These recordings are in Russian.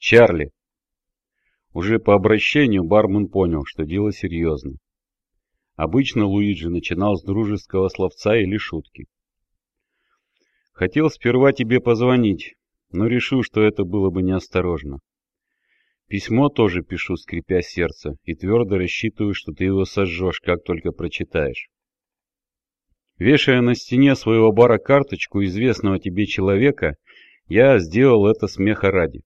Чарли. Уже по обращению бармен понял, что дело серьезно. Обычно Луиджи начинал с дружеского словца или шутки. Хотел сперва тебе позвонить, но решил, что это было бы неосторожно. Письмо тоже пишу, скрипя сердце, и твердо рассчитываю, что ты его сожжешь, как только прочитаешь. Вешая на стене своего бара карточку известного тебе человека, я сделал это смеха ради.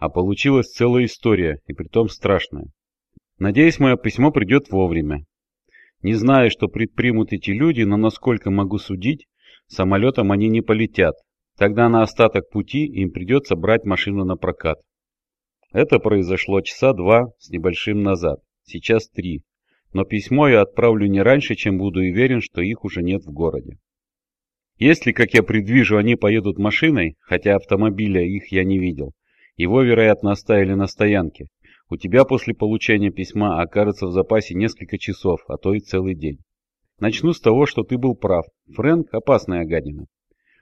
А получилась целая история, и притом страшная. Надеюсь, мое письмо придет вовремя. Не знаю, что предпримут эти люди, но насколько могу судить, самолетом они не полетят. Тогда на остаток пути им придется брать машину на прокат. Это произошло часа два с небольшим назад, сейчас три. Но письмо я отправлю не раньше, чем буду уверен, что их уже нет в городе. Если, как я предвижу, они поедут машиной, хотя автомобиля их я не видел, его, вероятно, оставили на стоянке, у тебя после получения письма окажется в запасе несколько часов, а то и целый день. Начну с того, что ты был прав. Фрэнк – опасная гадина.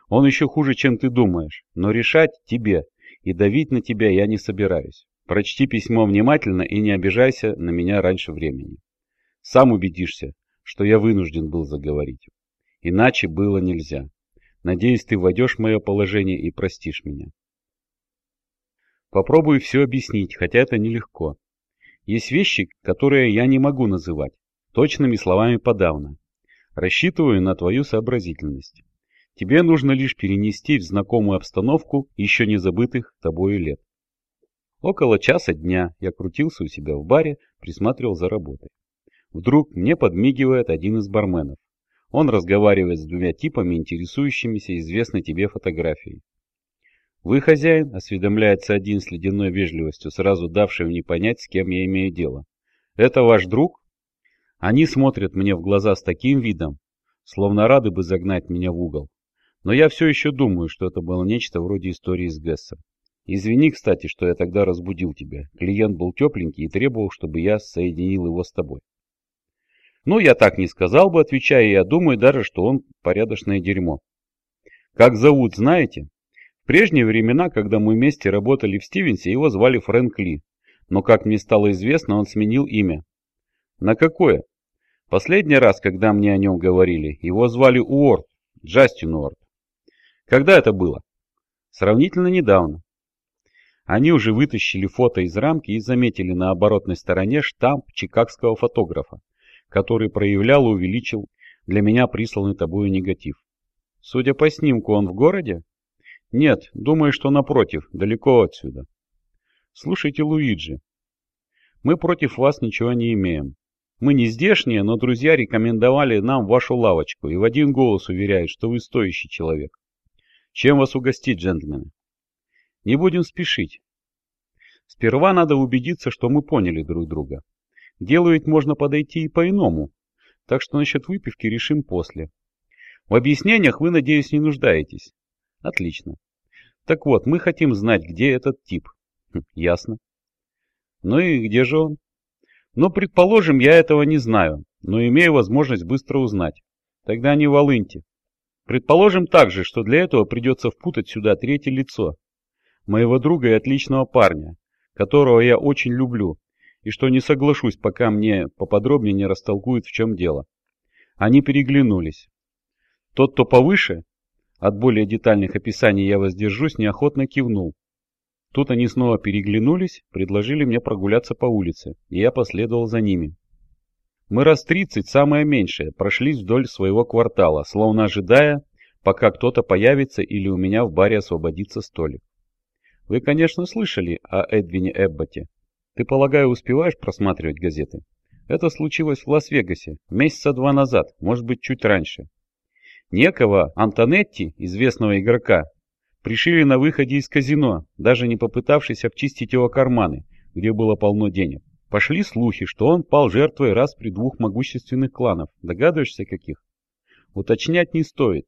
Он еще хуже, чем ты думаешь, но решать тебе, и давить на тебя я не собираюсь. Прочти письмо внимательно и не обижайся на меня раньше времени. Сам убедишься, что я вынужден был заговорить. Иначе было нельзя. Надеюсь, ты войдешь в мое положение и простишь меня. Попробую все объяснить, хотя это нелегко. Есть вещи, которые я не могу называть, точными словами подавно. Рассчитываю на твою сообразительность. Тебе нужно лишь перенести в знакомую обстановку еще не забытых тобою лет. Около часа дня я крутился у себя в баре, присматривал за работой. Вдруг мне подмигивает один из барменов. Он разговаривает с двумя типами, интересующимися известной тебе фотографией. «Вы хозяин?» – осведомляется один с ледяной вежливостью, сразу давший мне понять, с кем я имею дело. «Это ваш друг?» Они смотрят мне в глаза с таким видом, словно рады бы загнать меня в угол. Но я все еще думаю, что это было нечто вроде истории с Гессом. Извини, кстати, что я тогда разбудил тебя. Клиент был тепленький и требовал, чтобы я соединил его с тобой. Ну, я так не сказал бы, отвечая, я думаю даже, что он порядочное дерьмо. Как зовут, знаете? Прежние времена, когда мы вместе работали в Стивенсе, его звали Фрэнк Ли. Но, как мне стало известно, он сменил имя. На какое? Последний раз, когда мне о нем говорили, его звали Уорд, Джастин Уорд. Когда это было? Сравнительно недавно. Они уже вытащили фото из рамки и заметили на оборотной стороне штамп чикагского фотографа, который проявлял и увеличил для меня присланный тобою негатив. Судя по снимку, он в городе? Нет, думаю, что напротив, далеко отсюда. Слушайте, Луиджи, мы против вас ничего не имеем. Мы не здешние, но друзья рекомендовали нам вашу лавочку и в один голос уверяют, что вы стоящий человек. Чем вас угостить, джентльмены? Не будем спешить. Сперва надо убедиться, что мы поняли друг друга. Делу ведь можно подойти и по-иному, так что насчет выпивки решим после. В объяснениях вы, надеюсь, не нуждаетесь. Отлично. Так вот, мы хотим знать, где этот тип. Хм, ясно. Ну и где же он? Ну, предположим, я этого не знаю, но имею возможность быстро узнать. Тогда не волыньте. Предположим также, что для этого придется впутать сюда третье лицо, моего друга и отличного парня, которого я очень люблю, и что не соглашусь, пока мне поподробнее не растолкуют, в чем дело. Они переглянулись. Тот, кто повыше, от более детальных описаний я воздержусь, неохотно кивнул. Тут они снова переглянулись, предложили мне прогуляться по улице, и я последовал за ними. Мы раз тридцать, самое меньшее, прошлись вдоль своего квартала, словно ожидая, пока кто-то появится или у меня в баре освободится столик. Вы, конечно, слышали о Эдвине Эбботе. Ты, полагаю, успеваешь просматривать газеты? Это случилось в Лас-Вегасе месяца два назад, может быть, чуть раньше. Некого Антонетти, известного игрока, пришили на выходе из казино, даже не попытавшись обчистить его карманы, где было полно денег. Пошли слухи, что он пал жертвой распри двух могущественных кланов. Догадываешься, каких? Уточнять не стоит.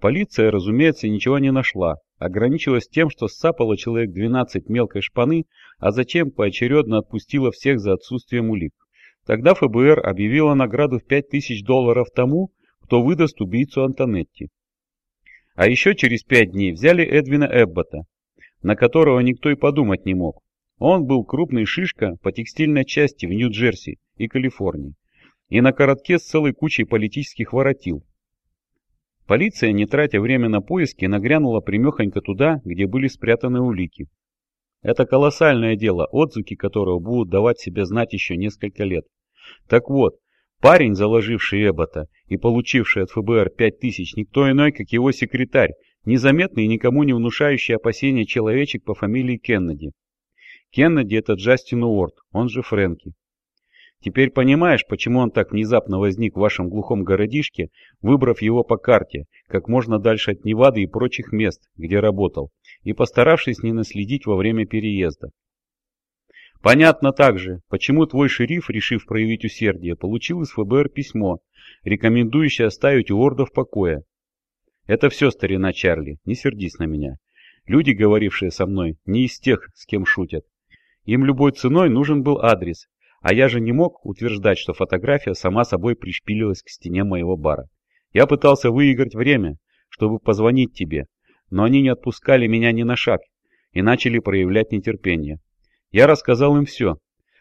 Полиция, разумеется, ничего не нашла. Ограничилась тем, что сцапала человек 12 мелкой шпаны, а затем поочередно отпустила всех за отсутствием улик. Тогда ФБР объявила награду в 5000 долларов тому, кто выдаст убийцу Антонетти. А еще через пять дней взяли Эдвина Эббота. на которого никто и подумать не мог. Он был крупный шишка по текстильной части в Нью-Джерси и Калифорнии, и на коротке с целой кучей политических воротил. Полиция, не тратя время на поиски, нагрянула примехонько туда, где были спрятаны улики. Это колоссальное дело, отзвуки которого будут давать себе знать еще несколько лет. Так вот, парень, заложивший Эббота и получивший от ФБР 5000, никто иной, как его секретарь, незаметный и никому не внушающий опасения человечек по фамилии Кеннеди. Кеннеди – это Джастин Уорд, он же Фрэнки. Теперь понимаешь, почему он так внезапно возник в вашем глухом городишке, выбрав его по карте, как можно дальше от Невады и прочих мест, где работал, и постаравшись не наследить во время переезда. Понятно также, почему твой шериф, решив проявить усердие, получил из ФБР письмо, рекомендующее оставить Уорда в покое. Это все, старина Чарли, не сердись на меня. Люди, говорившие со мной, не из тех, с кем шутят. Им любой ценой нужен был адрес, а я же не мог утверждать, что фотография сама собой пришпилилась к стене моего бара. Я пытался выиграть время, чтобы позвонить тебе, но они не отпускали меня ни на шаг и начали проявлять нетерпение. Я рассказал им все,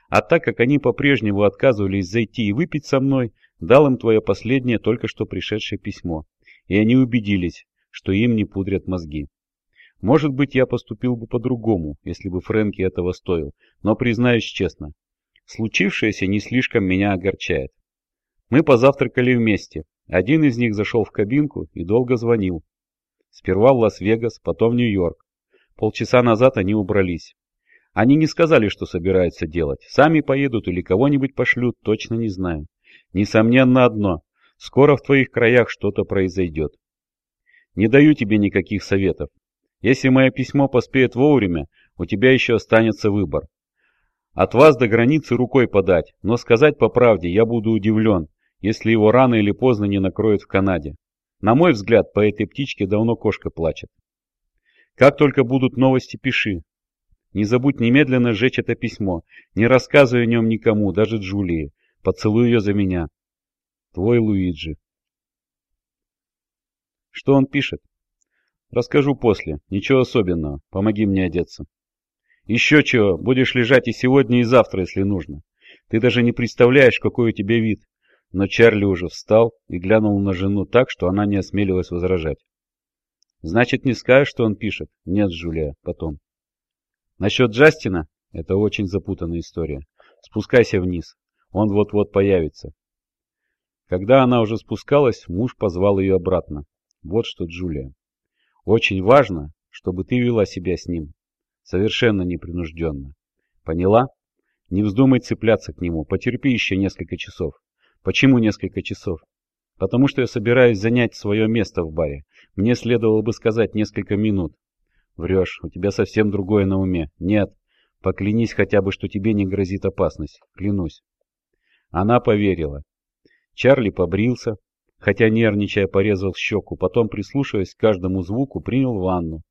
а так как они по-прежнему отказывались зайти и выпить со мной, дал им твое последнее только что пришедшее письмо, и они убедились, что им не пудрят мозги. Может быть, я поступил бы по-другому, если бы Фрэнки этого стоил, но признаюсь честно, Случившееся не слишком меня огорчает. Мы позавтракали вместе. Один из них зашел в кабинку и долго звонил. Сперва в Лас-Вегас, потом в Нью-Йорк. Полчаса назад они убрались. Они не сказали, что собираются делать. Сами поедут или кого-нибудь пошлют, точно не знаю. Несомненно одно. Скоро в твоих краях что-то произойдет. Не даю тебе никаких советов. Если мое письмо поспеет вовремя, у тебя еще останется выбор. От вас до границы рукой подать, но сказать по правде я буду удивлен, если его рано или поздно не накроют в Канаде. На мой взгляд, по этой птичке давно кошка плачет. Как только будут новости, пиши. Не забудь немедленно сжечь это письмо, не рассказывай о нем никому, даже Джулии. Поцелуй ее за меня. Твой Луиджи. Что он пишет? Расскажу после. Ничего особенного. Помоги мне одеться. Еще чего, будешь лежать и сегодня, и завтра, если нужно. Ты даже не представляешь, какой у тебя вид. Но Чарли уже встал и глянул на жену так, что она не осмелилась возражать. Значит, не скажешь, что он пишет? Нет, Джулия, потом. Насчет Джастина? Это очень запутанная история. Спускайся вниз. Он вот-вот появится. Когда она уже спускалась, муж позвал ее обратно. Вот что, Джулия. Очень важно, чтобы ты вела себя с ним Совершенно непринужденно. Поняла? Не вздумай цепляться к нему, потерпи еще несколько часов. Почему несколько часов? Потому что я собираюсь занять свое место в баре. Мне следовало бы сказать несколько минут. Врешь, у тебя совсем другое на уме. Нет, поклянись хотя бы, что тебе не грозит опасность. Клянусь. Она поверила. Чарли побрился, хотя нервничая порезал щеку, потом, прислушиваясь к каждому звуку, принял ванну,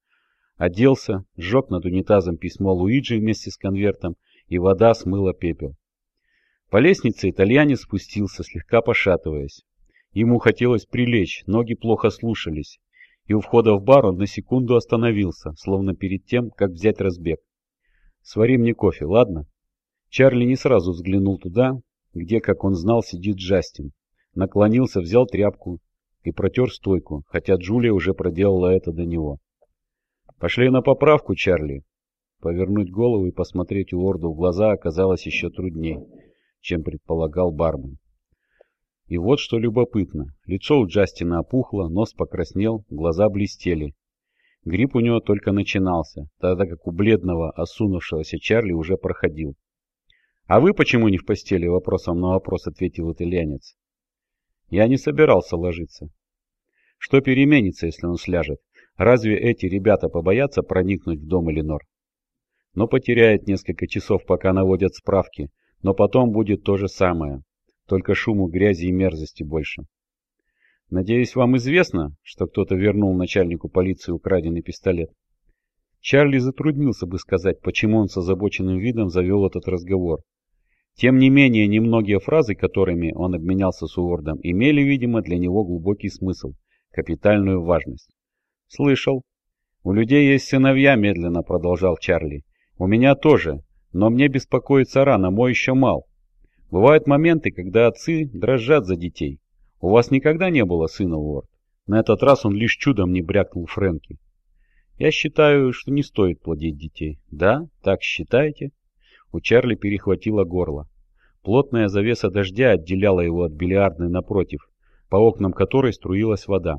Оделся, сжег над унитазом письмо Луиджи вместе с конвертом, и вода смыла пепел. По лестнице итальянец спустился, слегка пошатываясь. Ему хотелось прилечь, ноги плохо слушались, и у входа в бар он на секунду остановился, словно перед тем, как взять разбег. «Свари мне кофе, ладно?» Чарли не сразу взглянул туда, где, как он знал, сидит Джастин. Наклонился, взял тряпку и протер стойку, хотя Джулия уже проделала это до него. «Пошли на поправку, Чарли!» Повернуть голову и посмотреть Уорду в глаза оказалось еще труднее, чем предполагал бармен. И вот что любопытно. Лицо у Джастина опухло, нос покраснел, глаза блестели. Грипп у него только начинался, тогда как у бледного, осунувшегося Чарли уже проходил. «А вы почему не в постели?» — вопросом на вопрос ответил итальянец. «Я не собирался ложиться. Что переменится, если он сляжет? Разве эти ребята побоятся проникнуть в дом Эленор? Но потеряет несколько часов, пока наводят справки, но потом будет то же самое, только шуму, грязи и мерзости больше. Надеюсь, вам известно, что кто-то вернул начальнику полиции украденный пистолет? Чарли затруднился бы сказать, почему он с озабоченным видом завел этот разговор. Тем не менее, немногие фразы, которыми он обменялся с Уордом, имели, видимо, для него глубокий смысл, капитальную важность. Слышал. «У людей есть сыновья», — медленно продолжал Чарли. «У меня тоже, но мне беспокоиться рано, мой еще мал. Бывают моменты, когда отцы дрожат за детей. У вас никогда не было сына, Уорд?» На этот раз он лишь чудом не брякнул Фрэнки. «Я считаю, что не стоит плодить детей». «Да? Так считаете?» У Чарли перехватило горло. Плотная завеса дождя отделяла его от бильярдной напротив, по окнам которой струилась вода.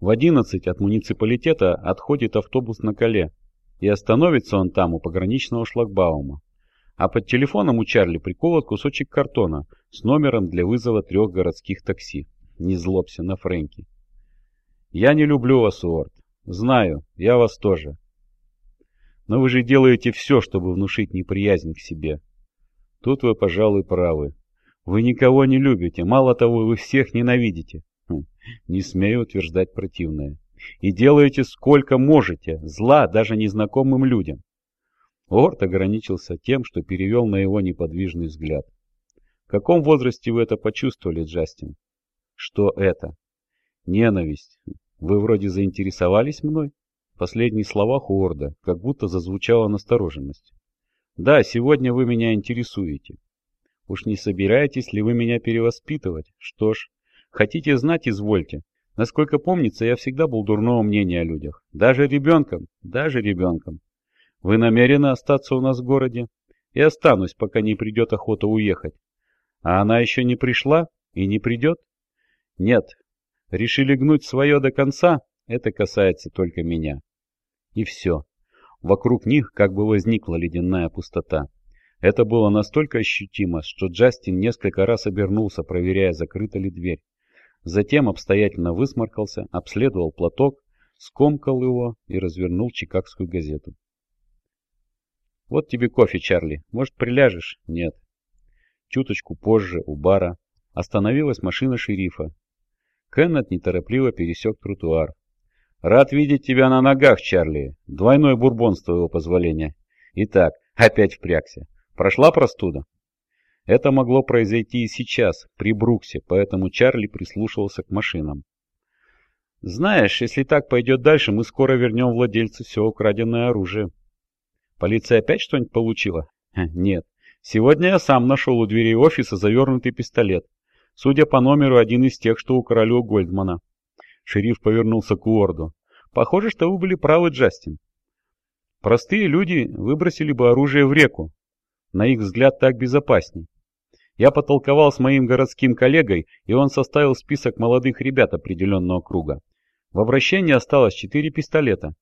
В одиннадцать от муниципалитета отходит автобус на коле, и остановится он там у пограничного шлагбаума. А под телефоном у Чарли приколот кусочек картона с номером для вызова трех городских такси. Не злобся на Фрэнки. «Я не люблю вас, Уорд. Знаю, я вас тоже. Но вы же делаете все, чтобы внушить неприязнь к себе. Тут вы, пожалуй, правы. Вы никого не любите, мало того, вы всех ненавидите. Хм, не смею утверждать противное. И делаете сколько можете, зла даже незнакомым людям. Орт ограничился тем, что перевел на его неподвижный взгляд. В каком возрасте вы это почувствовали, Джастин? Что это? Ненависть. Вы вроде заинтересовались мной? В последних словах Уорда как будто зазвучала настороженность. Да, сегодня вы меня интересуете. Уж не собираетесь ли вы меня перевоспитывать? Что ж, хотите знать, извольте. Насколько помнится, я всегда был дурного мнения о людях. Даже ребенком, даже ребенком. Вы намерены остаться у нас в городе? И останусь, пока не придет охота уехать. А она еще не пришла и не придет? Нет. Решили гнуть свое до конца? Это касается только меня. И все. Вокруг них как бы возникла ледяная пустота. Это было настолько ощутимо, что Джастин несколько раз обернулся, проверяя, закрыта ли дверь. Затем обстоятельно высморкался, обследовал платок, скомкал его и развернул чикагскую газету. «Вот тебе кофе, Чарли. Может, приляжешь?» «Нет». Чуточку позже, у бара, остановилась машина шерифа. Кеннет неторопливо пересек тротуар. Рад видеть тебя на ногах, Чарли. Двойной бурбон с твоего позволения. Итак, опять впрягся. Прошла простуда? Это могло произойти и сейчас, при Бруксе, поэтому Чарли прислушивался к машинам. Знаешь, если так пойдет дальше, мы скоро вернем владельцу все украденное оружие. Полиция опять что-нибудь получила? Нет. Сегодня я сам нашел у дверей офиса завернутый пистолет. Судя по номеру, один из тех, что у Гольдмана. Шериф повернулся к Уорду. «Похоже, что вы были правы, Джастин. Простые люди выбросили бы оружие в реку. На их взгляд так безопасней. Я потолковал с моим городским коллегой, и он составил список молодых ребят определенного круга. В обращении осталось четыре пистолета.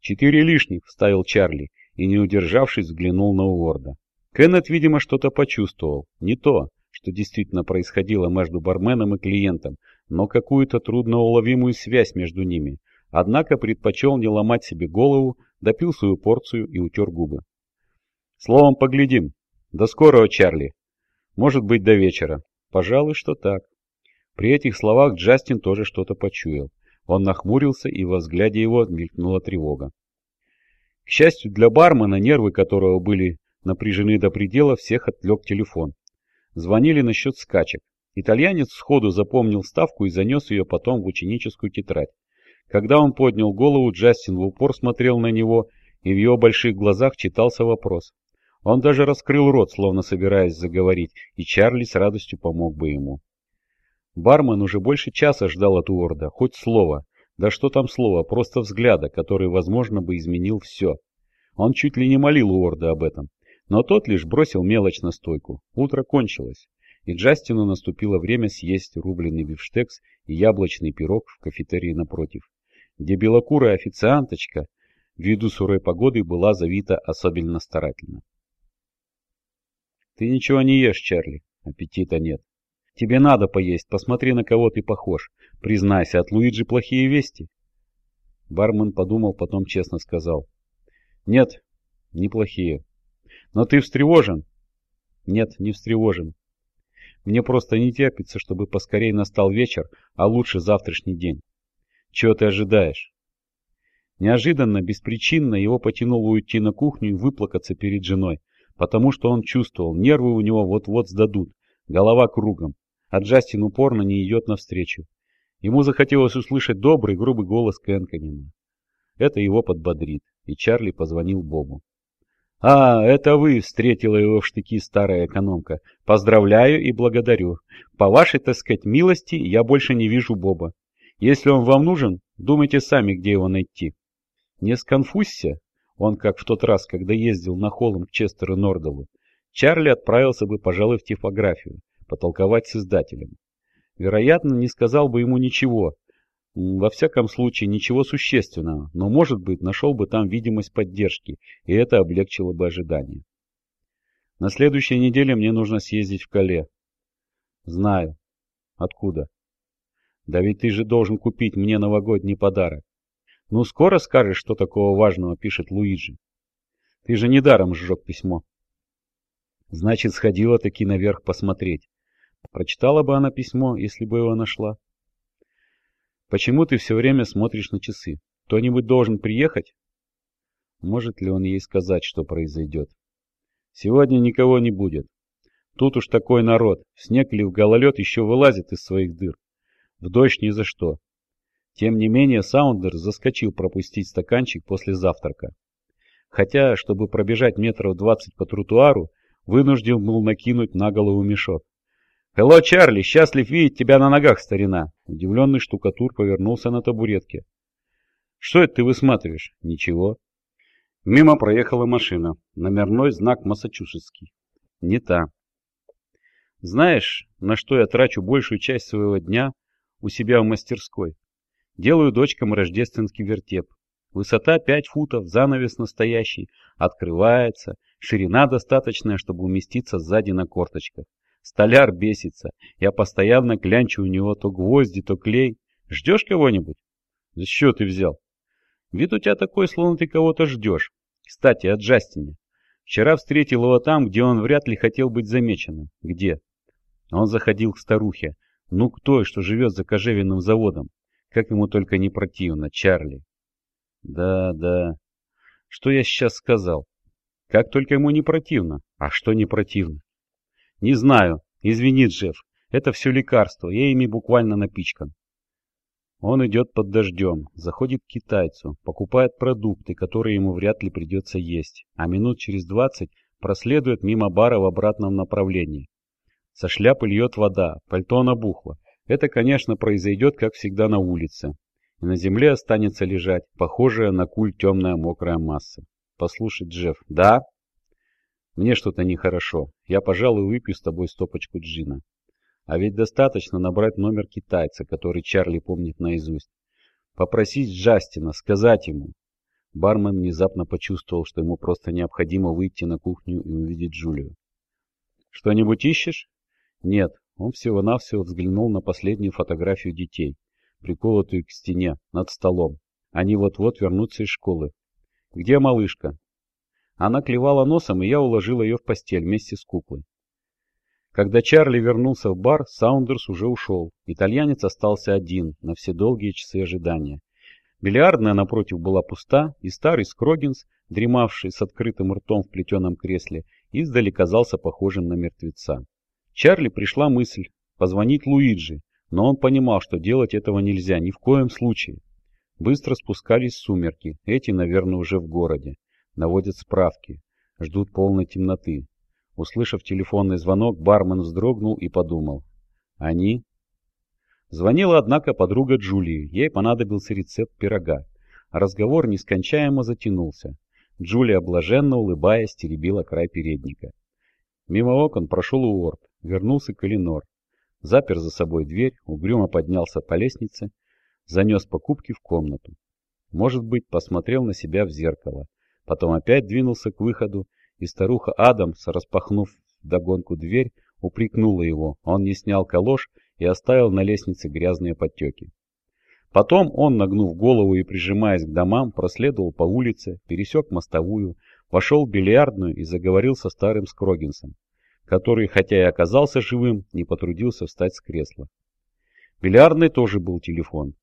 «Четыре лишних», — вставил Чарли, и, не удержавшись, взглянул на Уорда. Кеннет, видимо, что-то почувствовал. Не то, что действительно происходило между барменом и клиентом, но какую-то трудноуловимую связь между ними, однако предпочел не ломать себе голову, допил свою порцию и утер губы. Словом, поглядим. До скорого, Чарли. Может быть, до вечера. Пожалуй, что так. При этих словах Джастин тоже что-то почуял. Он нахмурился, и во взгляде его мелькнула тревога. К счастью для бармена, нервы которого были напряжены до предела, всех отвлек телефон. Звонили насчет скачек. Итальянец сходу запомнил ставку и занес ее потом в ученическую тетрадь. Когда он поднял голову, Джастин в упор смотрел на него, и в его больших глазах читался вопрос. Он даже раскрыл рот, словно собираясь заговорить, и Чарли с радостью помог бы ему. Бармен уже больше часа ждал от Уорда, хоть слово, да что там слово, просто взгляда, который, возможно, бы изменил все. Он чуть ли не молил Уорда об этом, но тот лишь бросил мелочь на стойку. Утро кончилось и Джастину наступило время съесть рубленый бифштекс и яблочный пирог в кафетерии напротив, где белокурая официанточка ввиду сурой погоды была завита особенно старательно. «Ты ничего не ешь, Чарли. Аппетита нет. Тебе надо поесть, посмотри, на кого ты похож. Признайся, от Луиджи плохие вести». Бармен подумал, потом честно сказал. «Нет, неплохие. Но ты встревожен?» «Нет, не встревожен. Мне просто не терпится, чтобы поскорее настал вечер, а лучше завтрашний день. Чего ты ожидаешь? Неожиданно, беспричинно его потянуло уйти на кухню и выплакаться перед женой, потому что он чувствовал, нервы у него вот-вот сдадут, голова кругом, а Джастин упорно не идет навстречу. Ему захотелось услышать добрый, грубый голос Кэнканина. Это его подбодрит, и Чарли позвонил Бобу. «А, это вы!» — встретила его в штыки старая экономка. «Поздравляю и благодарю. По вашей, так сказать, милости я больше не вижу Боба. Если он вам нужен, думайте сами, где его найти». Не сконфузься, он как в тот раз, когда ездил на холм к Честеру Нордалу, Чарли отправился бы, пожалуй, в типографию, потолковать с издателем. Вероятно, не сказал бы ему ничего, во всяком случае ничего существенного, но, может быть, нашел бы там видимость поддержки, и это облегчило бы ожидание. На следующей неделе мне нужно съездить в Кале. Знаю. Откуда? Да ведь ты же должен купить мне новогодний подарок. Ну, скоро скажешь, что такого важного пишет Луиджи. Ты же недаром сжег письмо. Значит, сходила таки наверх посмотреть. Прочитала бы она письмо, если бы его нашла. Почему ты все время смотришь на часы? Кто-нибудь должен приехать? Может ли он ей сказать, что произойдет? Сегодня никого не будет. Тут уж такой народ. снег или в гололед еще вылазит из своих дыр. В дождь ни за что. Тем не менее, Саундер заскочил пропустить стаканчик после завтрака. Хотя, чтобы пробежать метров двадцать по тротуару, вынужден был накинуть на голову мешок. «Хелло, Чарли! Счастлив видеть тебя на ногах, старина!» Удивленный штукатур повернулся на табуретке. «Что это ты высматриваешь?» «Ничего». Мимо проехала машина. Номерной знак Массачусетский. Не та. Знаешь, на что я трачу большую часть своего дня у себя в мастерской? Делаю дочкам рождественский вертеп. Высота 5 футов, занавес настоящий, открывается, ширина достаточная, чтобы уместиться сзади на корточках. Столяр бесится, я постоянно клянчу у него то гвозди, то клей. Ждешь кого-нибудь? За что ты взял? Вид у тебя такой, словно ты кого-то ждешь. Кстати, о Джастине. Вчера встретил его там, где он вряд ли хотел быть замеченным. Где? Он заходил к старухе. Ну, к той, что живет за кожевенным заводом. Как ему только не противно, Чарли. Да, да. Что я сейчас сказал? Как только ему не противно. А что не противно? Не знаю. Извини, Джефф. Это все лекарство. Я ими буквально напичкан. Он идет под дождем, заходит к китайцу, покупает продукты, которые ему вряд ли придется есть, а минут через двадцать проследует мимо бара в обратном направлении. Со шляпы льет вода, пальто набухло. Это, конечно, произойдет, как всегда, на улице. И на земле останется лежать, похожая на куль темная мокрая масса. Послушай, Джефф, да? Мне что-то нехорошо. Я, пожалуй, выпью с тобой стопочку джина. А ведь достаточно набрать номер китайца, который Чарли помнит наизусть. Попросить Джастина, сказать ему. Бармен внезапно почувствовал, что ему просто необходимо выйти на кухню и увидеть Джулию. «Что-нибудь ищешь?» «Нет, он всего-навсего взглянул на последнюю фотографию детей, приколотую к стене над столом. Они вот-вот вернутся из школы. «Где малышка?» Она клевала носом, и я уложил ее в постель вместе с куклой. Когда Чарли вернулся в бар, Саундерс уже ушел. Итальянец остался один на все долгие часы ожидания. Бильярдная напротив была пуста, и старый Скрогинс, дремавший с открытым ртом в плетеном кресле, издали казался похожим на мертвеца. Чарли пришла мысль позвонить Луиджи, но он понимал, что делать этого нельзя ни в коем случае. Быстро спускались сумерки, эти, наверное, уже в городе. Наводят справки, ждут полной темноты. Услышав телефонный звонок, бармен вздрогнул и подумал. Они? Звонила, однако, подруга Джулии. Ей понадобился рецепт пирога. Разговор нескончаемо затянулся. Джулия, блаженно улыбаясь, теребила край передника. Мимо окон прошел Уорд. Вернулся Калинор. Запер за собой дверь, угрюмо поднялся по лестнице, занес покупки в комнату. Может быть, посмотрел на себя в зеркало. Потом опять двинулся к выходу, и старуха Адамс, распахнув догонку дверь, упрекнула его. Он не снял калош и оставил на лестнице грязные подтеки. Потом он, нагнув голову и прижимаясь к домам, проследовал по улице, пересек мостовую, вошел в бильярдную и заговорил со старым Скрогинсом который, хотя и оказался живым, не потрудился встать с кресла. В бильярдной тоже был телефон.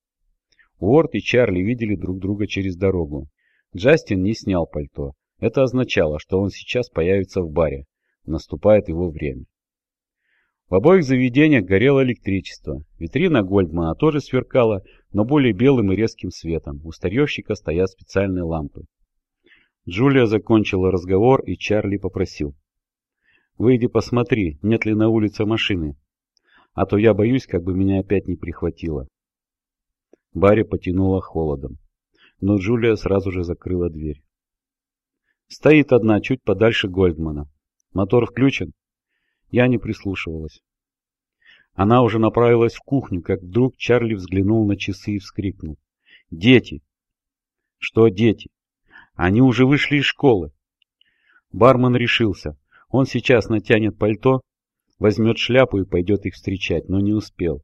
Уорд и Чарли видели друг друга через дорогу. Джастин не снял пальто. Это означало, что он сейчас появится в баре. Наступает его время. В обоих заведениях горело электричество. Витрина Гольдмана тоже сверкала, но более белым и резким светом. У старьевщика стоят специальные лампы. Джулия закончила разговор, и Чарли попросил. «Выйди посмотри, нет ли на улице машины, а то я боюсь, как бы меня опять не прихватило». Барри потянула холодом, но Джулия сразу же закрыла дверь. Стоит одна чуть подальше Гольдмана. Мотор включен? Я не прислушивалась. Она уже направилась в кухню, как вдруг Чарли взглянул на часы и вскрикнул. «Дети!» «Что дети?» «Они уже вышли из школы!» Бармен решился. Он сейчас натянет пальто, возьмет шляпу и пойдет их встречать, но не успел.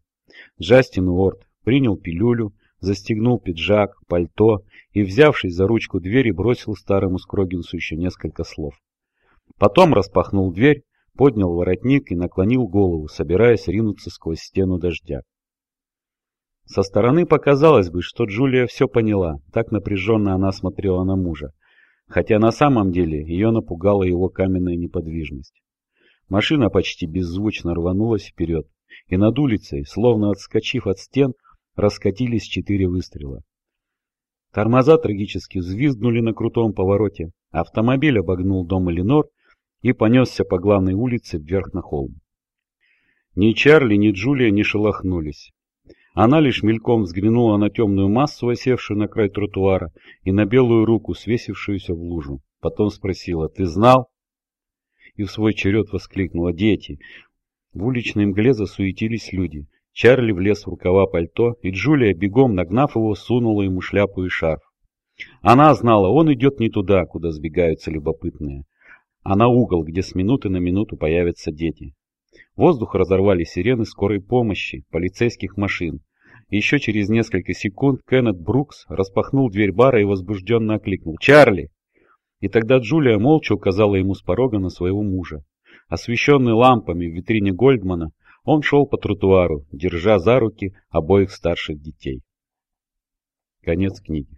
Джастин Уорд принял пилюлю, застегнул пиджак, пальто и, взявшись за ручку двери, бросил старому Скрогинсу еще несколько слов. Потом распахнул дверь, поднял воротник и наклонил голову, собираясь ринуться сквозь стену дождя. Со стороны показалось бы, что Джулия все поняла, так напряженно она смотрела на мужа, хотя на самом деле ее напугала его каменная неподвижность. Машина почти беззвучно рванулась вперед, и над улицей, словно отскочив от стен, раскатились четыре выстрела. Тормоза трагически взвизгнули на крутом повороте, автомобиль обогнул дом Эленор и понесся по главной улице вверх на холм. Ни Чарли, ни Джулия не шелохнулись. Она лишь мельком взглянула на темную массу, осевшую на край тротуара, и на белую руку, свесившуюся в лужу. Потом спросила, «Ты знал?» И в свой черед воскликнула, «Дети!» В уличной мгле засуетились люди. Чарли влез в рукава пальто, и Джулия, бегом нагнав его, сунула ему шляпу и шарф. Она знала, он идет не туда, куда сбегаются любопытные а на угол, где с минуты на минуту появятся дети. Воздух разорвали сирены скорой помощи, полицейских машин. еще через несколько секунд Кеннет Брукс распахнул дверь бара и возбужденно окликнул «Чарли!». И тогда Джулия молча указала ему с порога на своего мужа. Освещенный лампами в витрине Гольдмана, он шел по тротуару, держа за руки обоих старших детей. Конец книги.